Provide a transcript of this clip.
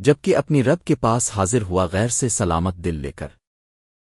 جبکہ اپنی رب کے پاس حاضر ہوا غیر سے سلامت دل لے کر۔